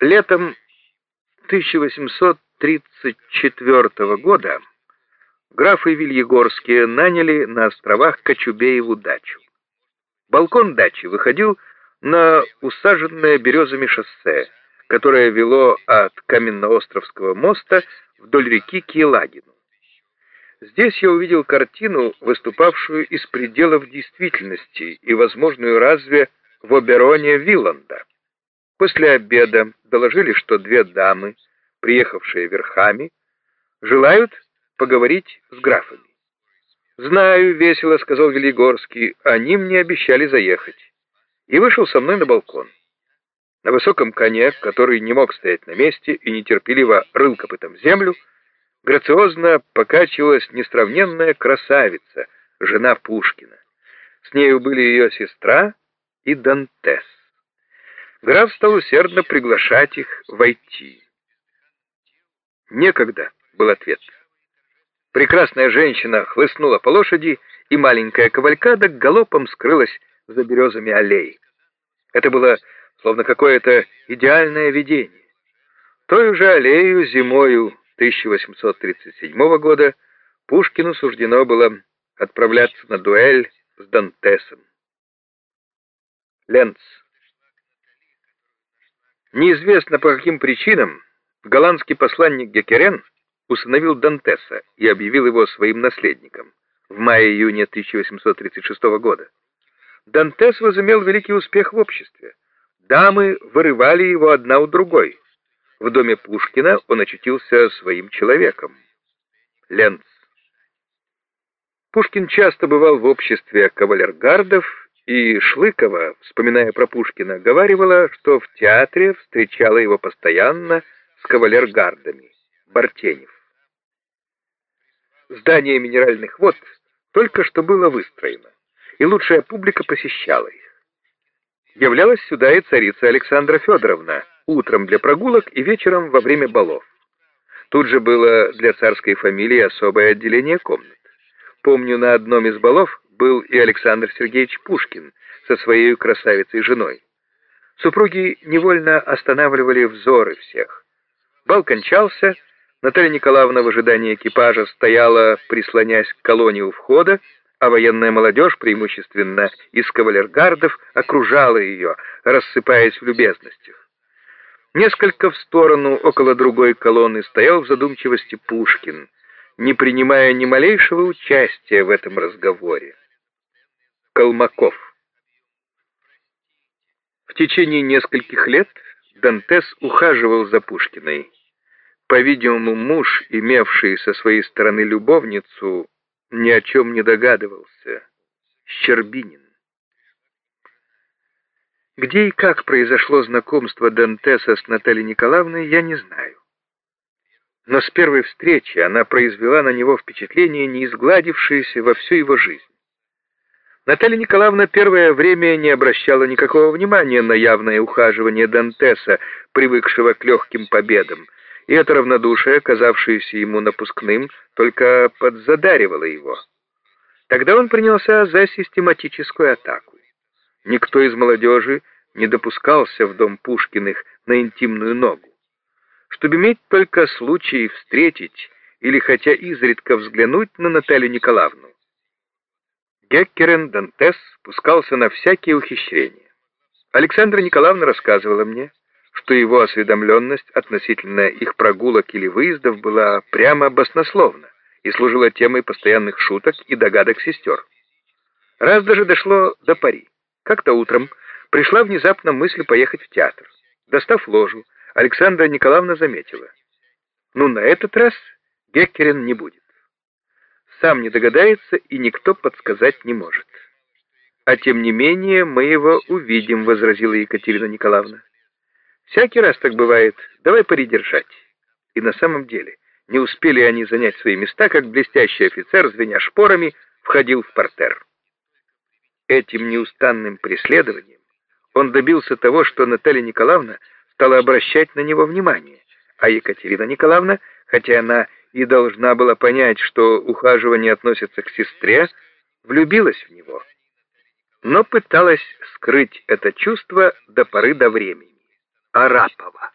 Летом 1834 года графы Вильегорские наняли на островах Кочубееву дачу. Балкон дачи выходил на усаженное березами шоссе, которое вело от Каменноостровского моста вдоль реки к Елагину. Здесь я увидел картину, выступавшую из пределов действительности и возможную разве в Обероне Виланда. После обеда доложили, что две дамы, приехавшие верхами, желают поговорить с графами. «Знаю, весело», — сказал Велигорский, — «они мне обещали заехать». И вышел со мной на балкон. На высоком коне, который не мог стоять на месте и нетерпеливо рыл копытом землю, грациозно покачивалась несравненная красавица, жена Пушкина. С нею были ее сестра и Дантес. Граф стал усердно приглашать их войти. «Некогда», — был ответ. Прекрасная женщина хлыстнула по лошади, и маленькая кавалькада галопом скрылась за березами аллеи. Это было словно какое-то идеальное видение. Той же аллею зимою 1837 года Пушкину суждено было отправляться на дуэль с Дантесом. Ленц. Неизвестно по каким причинам голландский посланник Гекерен усыновил Дантеса и объявил его своим наследником в мае-июне 1836 года. Дантес возымел великий успех в обществе. Дамы вырывали его одна у другой. В доме Пушкина он очутился своим человеком. Ленц. Пушкин часто бывал в обществе кавалергардов, и Шлыкова, вспоминая про Пушкина, говаривала, что в театре встречала его постоянно с кавалергардами. Бартенев. Здание минеральных вод только что было выстроено, и лучшая публика посещала их. Являлась сюда и царица Александра Федоровна, утром для прогулок и вечером во время балов. Тут же было для царской фамилии особое отделение комнат. Помню, на одном из балов был и Александр Сергеевич Пушкин со своей красавицей женой. Супруги невольно останавливали взоры всех. Бал кончался, Наталья Николаевна в ожидании экипажа стояла, прислонясь к колонне у входа, а военная молодежь, преимущественно из кавалергардов, окружала ее, рассыпаясь в любезностях. Несколько в сторону, около другой колонны, стоял в задумчивости Пушкин, не принимая ни малейшего участия в этом разговоре. Колмаков В течение нескольких лет Дантес ухаживал за Пушкиной. По-видимому, муж, имевший со своей стороны любовницу, ни о чем не догадывался. Щербинин. Где и как произошло знакомство Дантеса с Натальей Николаевной, я не знаю. Но с первой встречи она произвела на него впечатление, не изгладившееся во всю его жизнь. Наталья Николаевна первое время не обращала никакого внимания на явное ухаживание Дантеса, привыкшего к легким победам, и это равнодушие, казавшееся ему напускным, только подзадаривало его. Тогда он принялся за систематическую атаку. Никто из молодежи не допускался в дом Пушкиных на интимную ногу. Чтобы иметь только случай встретить или хотя изредка взглянуть на Наталью Николаевну, Геккерен Дантес пускался на всякие ухищрения. Александра Николаевна рассказывала мне, что его осведомленность относительно их прогулок или выездов была прямо баснословна и служила темой постоянных шуток и догадок сестер. Раз даже дошло до пари. Как-то утром пришла внезапно мысль поехать в театр. Достав ложу, Александра Николаевна заметила. Ну, на этот раз Геккерин не будет. Сам не догадается и никто подсказать не может. А тем не менее мы его увидим, возразила Екатерина Николаевна. Всякий раз так бывает. Давай пари держать. И на самом деле, не успели они занять свои места, как блестящий офицер, звеня шпорами, входил в портер. Этим неустанным преследованием он добился того, что Наталья Николаевна стала обращать на него внимание, а Екатерина Николаевна, хотя она и должна была понять, что ухаживание относится к сестре, влюбилась в него, но пыталась скрыть это чувство до поры до времени. Арапова